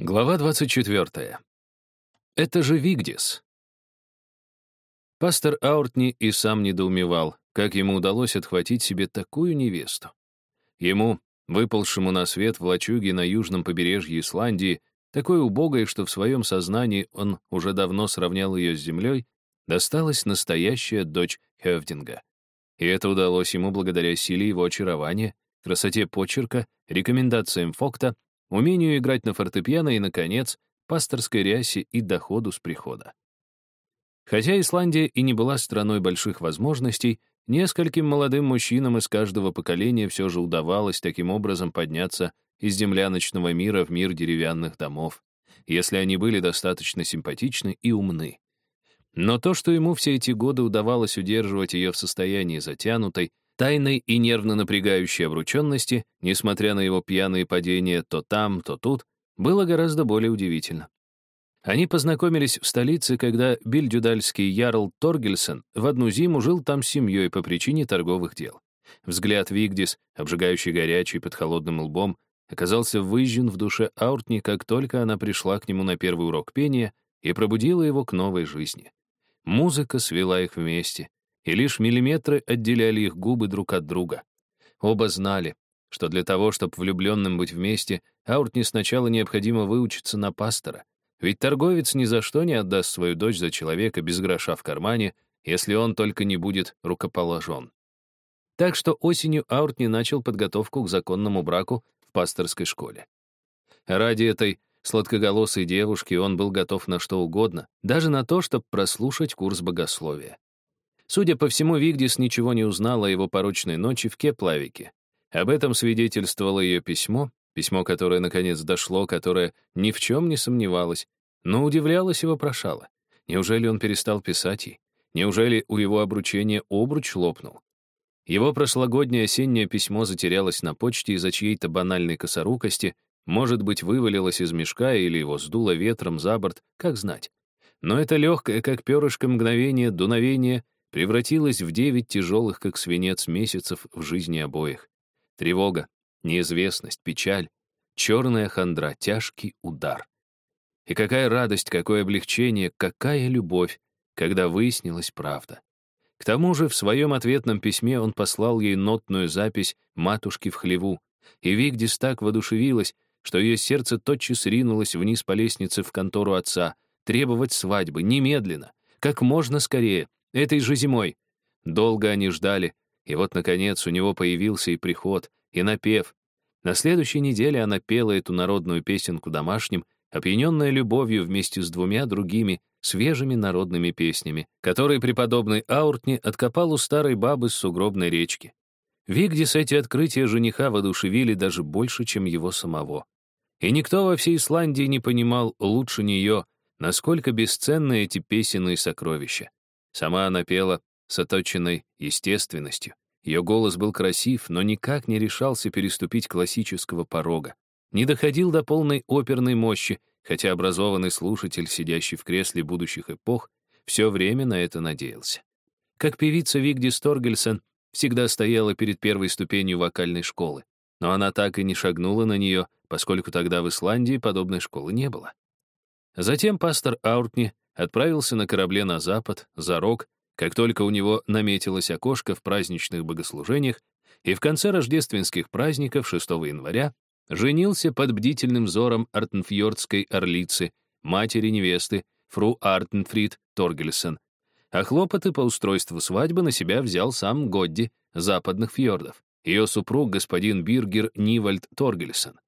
Глава 24. Это же Вигдис. Пастор Ауртни и сам недоумевал, как ему удалось отхватить себе такую невесту. Ему, выползшему на свет в лачуге на южном побережье Исландии, такой убогой, что в своем сознании он уже давно сравнял ее с землей, досталась настоящая дочь Хевдинга. И это удалось ему благодаря силе его очарования, красоте почерка, рекомендациям Фокта умению играть на фортепиано и, наконец, пасторской рясе и доходу с прихода. Хотя Исландия и не была страной больших возможностей, нескольким молодым мужчинам из каждого поколения все же удавалось таким образом подняться из земляночного мира в мир деревянных домов, если они были достаточно симпатичны и умны. Но то, что ему все эти годы удавалось удерживать ее в состоянии затянутой, тайной и нервно напрягающей обрученности, несмотря на его пьяные падения то там, то тут, было гораздо более удивительно. Они познакомились в столице, когда бильдюдальский ярл Торгельсон в одну зиму жил там с семьей по причине торговых дел. Взгляд Вигдис, обжигающий горячий под холодным лбом, оказался выжжен в душе Ауртни, как только она пришла к нему на первый урок пения и пробудила его к новой жизни. Музыка свела их вместе, и лишь миллиметры отделяли их губы друг от друга. Оба знали, что для того, чтобы влюбленным быть вместе, Ауртни сначала необходимо выучиться на пастора. Ведь торговец ни за что не отдаст свою дочь за человека без гроша в кармане, если он только не будет рукоположен. Так что осенью Ауртни начал подготовку к законному браку в пасторской школе. Ради этой сладкоголосой девушки он был готов на что угодно, даже на то, чтобы прослушать курс богословия. Судя по всему, Вигдис ничего не узнала о его порочной ночи в Кеплавике. Об этом свидетельствовало ее письмо, письмо, которое наконец дошло, которое ни в чем не сомневалось, но удивлялась и вопрошала. Неужели он перестал писать ей? Неужели у его обручения обруч лопнул? Его прошлогоднее осеннее письмо затерялось на почте из-за чьей-то банальной косорукости, может быть, вывалилось из мешка или его сдуло ветром за борт, как знать. Но это легкое, как перышко мгновение, дуновение превратилась в девять тяжелых, как свинец, месяцев в жизни обоих. Тревога, неизвестность, печаль, черная хандра, тяжкий удар. И какая радость, какое облегчение, какая любовь, когда выяснилась правда. К тому же в своем ответном письме он послал ей нотную запись матушки в хлеву, и Вигдис так воодушевилась, что ее сердце тотчас ринулось вниз по лестнице в контору отца, требовать свадьбы, немедленно, как можно скорее, Этой же зимой. Долго они ждали, и вот, наконец, у него появился и приход, и напев. На следующей неделе она пела эту народную песенку домашним, опьяненная любовью вместе с двумя другими свежими народными песнями, которые преподобный Ауртни откопал у старой бабы с сугробной речки. Вигдис эти открытия жениха воодушевили даже больше, чем его самого. И никто во всей Исландии не понимал лучше нее, насколько бесценны эти песенные сокровища. Сама она пела с оточенной естественностью. Ее голос был красив, но никак не решался переступить классического порога. Не доходил до полной оперной мощи, хотя образованный слушатель, сидящий в кресле будущих эпох, все время на это надеялся. Как певица Вигди Сторгельсон всегда стояла перед первой ступенью вокальной школы, но она так и не шагнула на нее, поскольку тогда в Исландии подобной школы не было. Затем пастор Ауртни отправился на корабле на запад, за рог, как только у него наметилось окошко в праздничных богослужениях, и в конце рождественских праздников 6 января женился под бдительным взором артенфьордской орлицы, матери невесты, фру Артенфрид Торгельсон. А хлопоты по устройству свадьбы на себя взял сам Годди западных фьордов, ее супруг господин Биргер Нивальд Торгельсон.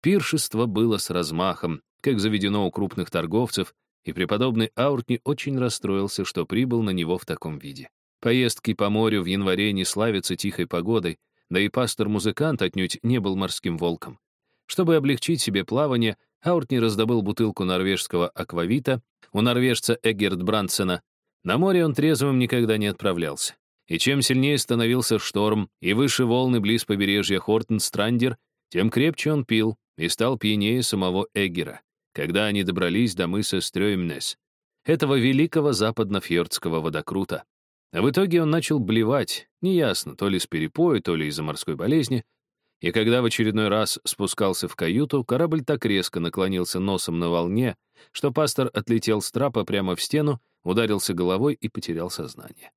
Пиршество было с размахом, как заведено у крупных торговцев, и преподобный Ауртни очень расстроился, что прибыл на него в таком виде. Поездки по морю в январе не славятся тихой погодой, да и пастор-музыкант отнюдь не был морским волком. Чтобы облегчить себе плавание, Ауртни раздобыл бутылку норвежского аквавита у норвежца Эггерт Брансена. На море он трезвым никогда не отправлялся. И чем сильнее становился шторм и выше волны близ побережья Хортенстрандер, тем крепче он пил и стал пьянее самого Эггера когда они добрались до мыса Стрёймнес, этого великого западно-фьордского водокрута. В итоге он начал блевать, неясно, то ли с перепоя, то ли из-за морской болезни. И когда в очередной раз спускался в каюту, корабль так резко наклонился носом на волне, что пастор отлетел с трапа прямо в стену, ударился головой и потерял сознание.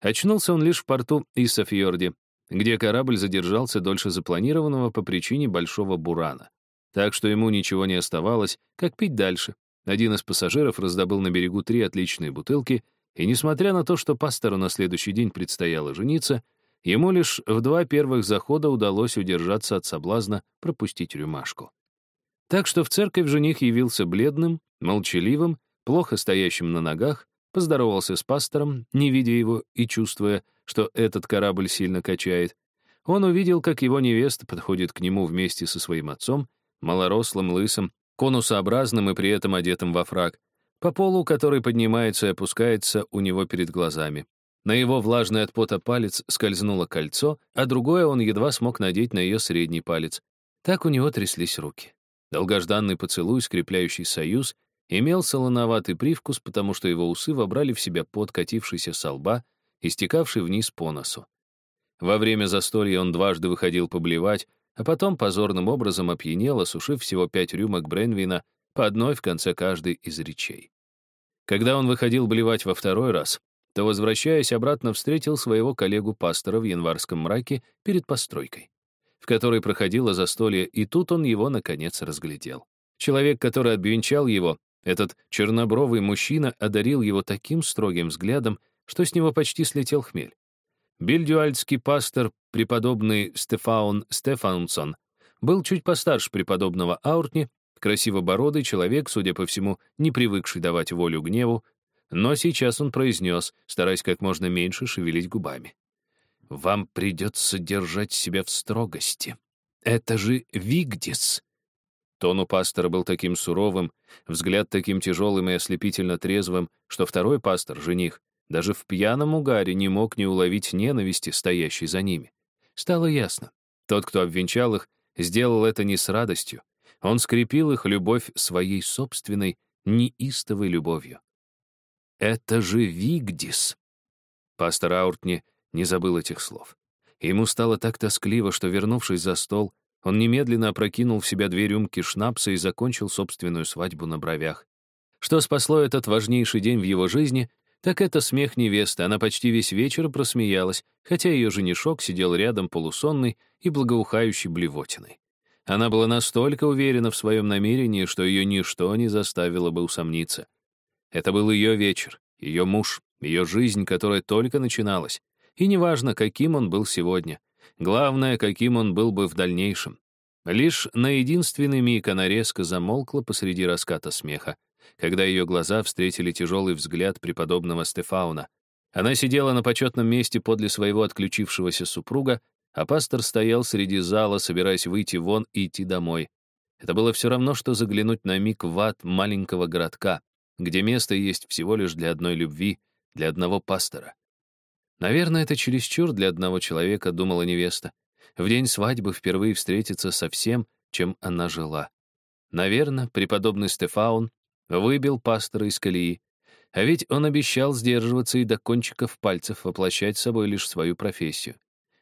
Очнулся он лишь в порту Исафьорде, где корабль задержался дольше запланированного по причине большого бурана. Так что ему ничего не оставалось, как пить дальше. Один из пассажиров раздобыл на берегу три отличные бутылки, и несмотря на то, что пастору на следующий день предстояло жениться, ему лишь в два первых захода удалось удержаться от соблазна пропустить рюмашку. Так что в церковь жених явился бледным, молчаливым, плохо стоящим на ногах, поздоровался с пастором, не видя его и чувствуя, что этот корабль сильно качает. Он увидел, как его невеста подходит к нему вместе со своим отцом, малорослым, лысым, конусообразным и при этом одетым во фраг, по полу, который поднимается и опускается у него перед глазами. На его влажный от пота палец скользнуло кольцо, а другое он едва смог надеть на ее средний палец. Так у него тряслись руки. Долгожданный поцелуй, скрепляющий союз, имел солоноватый привкус, потому что его усы вобрали в себя пот, катившийся со лба и стекавший вниз по носу. Во время застолья он дважды выходил поблевать, а потом позорным образом опьянел, осушив всего пять рюмок Бренвина по одной в конце каждой из речей. Когда он выходил блевать во второй раз, то, возвращаясь обратно, встретил своего коллегу-пастора в январском мраке перед постройкой, в которой проходило застолье, и тут он его, наконец, разглядел. Человек, который обвенчал его, этот чернобровый мужчина одарил его таким строгим взглядом, что с него почти слетел хмель. Бильдюальдский пастор, преподобный Стефаун Стефансон, был чуть постарше преподобного Ауртни, красивобородый человек, судя по всему, не привыкший давать волю гневу, но сейчас он произнес, стараясь как можно меньше шевелить губами. «Вам придется держать себя в строгости. Это же Вигдис!» Тон у пастора был таким суровым, взгляд таким тяжелым и ослепительно трезвым, что второй пастор, жених, даже в пьяном угаре не мог не уловить ненависти, стоящей за ними. Стало ясно. Тот, кто обвенчал их, сделал это не с радостью. Он скрепил их любовь своей собственной, неистовой любовью. «Это же Вигдис!» Пастор Ауртни не забыл этих слов. Ему стало так тоскливо, что, вернувшись за стол, он немедленно опрокинул в себя две рюмки шнапса и закончил собственную свадьбу на бровях. Что спасло этот важнейший день в его жизни, так это смех невесты. Она почти весь вечер просмеялась, хотя ее женишок сидел рядом полусонный и благоухающий блевотиной. Она была настолько уверена в своем намерении, что ее ничто не заставило бы усомниться. Это был ее вечер, ее муж, ее жизнь, которая только начиналась. И неважно, каким он был сегодня. Главное, каким он был бы в дальнейшем. Лишь на единственный миг она резко замолкла посреди раската смеха, когда ее глаза встретили тяжелый взгляд преподобного Стефауна. Она сидела на почетном месте подле своего отключившегося супруга, а пастор стоял среди зала, собираясь выйти вон и идти домой. Это было все равно, что заглянуть на миг в ад маленького городка, где место есть всего лишь для одной любви, для одного пастора. Наверное, это чересчур для одного человека, думала невеста. В день свадьбы впервые встретиться со всем, чем она жила. Наверное, преподобный Стефаун выбил пастора из колеи. А ведь он обещал сдерживаться и до кончиков пальцев воплощать собой лишь свою профессию.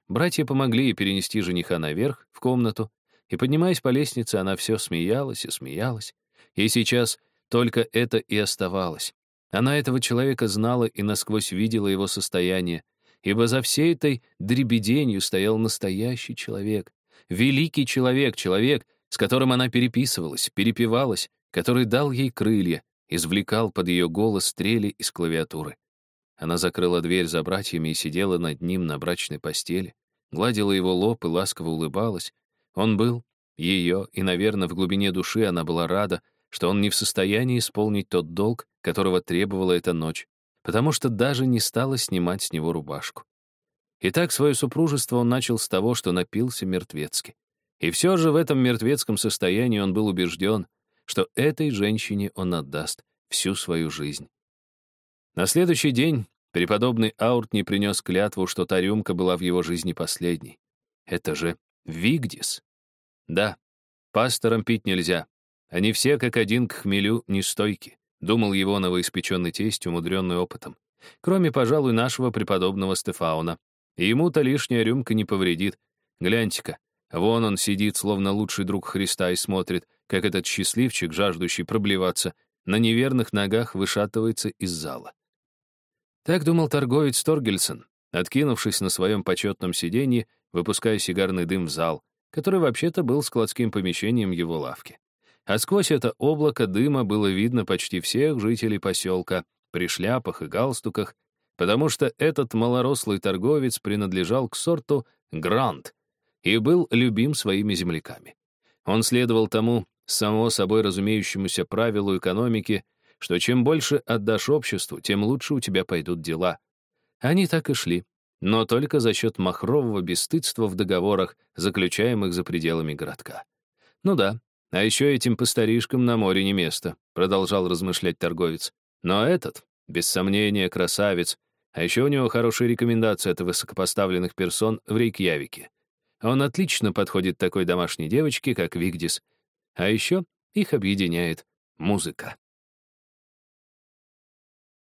Братья помогли ей перенести жениха наверх, в комнату, и, поднимаясь по лестнице, она все смеялась и смеялась. И сейчас только это и оставалось. Она этого человека знала и насквозь видела его состояние, ибо за всей этой дребеденью стоял настоящий человек, великий человек, человек, с которым она переписывалась, перепевалась, который дал ей крылья, извлекал под ее голос стрели из клавиатуры. Она закрыла дверь за братьями и сидела над ним на брачной постели, гладила его лоб и ласково улыбалась. Он был ее, и, наверное, в глубине души она была рада, что он не в состоянии исполнить тот долг, которого требовала эта ночь, потому что даже не стала снимать с него рубашку. Итак, свое супружество он начал с того, что напился мертвецки. И все же в этом мертвецком состоянии он был убежден, что этой женщине он отдаст всю свою жизнь. На следующий день преподобный Аурт не принес клятву, что та рюмка была в его жизни последней. Это же Вигдис. Да, пасторам пить нельзя, они все, как один, к хмелю нестойки, думал его новоиспеченный тесть, умудренный опытом. Кроме, пожалуй, нашего преподобного Стефауна. И ему-то лишняя рюмка не повредит. Гляньте-ка, Вон он сидит, словно лучший друг Христа, и смотрит, как этот счастливчик, жаждущий проблеваться, на неверных ногах вышатывается из зала. Так думал торговец Торгельсон, откинувшись на своем почетном сиденье, выпуская сигарный дым в зал, который вообще-то был складским помещением его лавки. А сквозь это облако дыма было видно почти всех жителей поселка при шляпах и галстуках, потому что этот малорослый торговец принадлежал к сорту «Грант» и был любим своими земляками. Он следовал тому, само собой разумеющемуся правилу экономики, что чем больше отдашь обществу, тем лучше у тебя пойдут дела. Они так и шли, но только за счет махрового бесстыдства в договорах, заключаемых за пределами городка. Ну да, а еще этим постаришкам на море не место, продолжал размышлять торговец. Но этот, без сомнения, красавец, а еще у него хорошие рекомендации от высокопоставленных персон в Рейкьявике. Он отлично подходит такой домашней девочке, как Вигдис. А еще их объединяет музыка.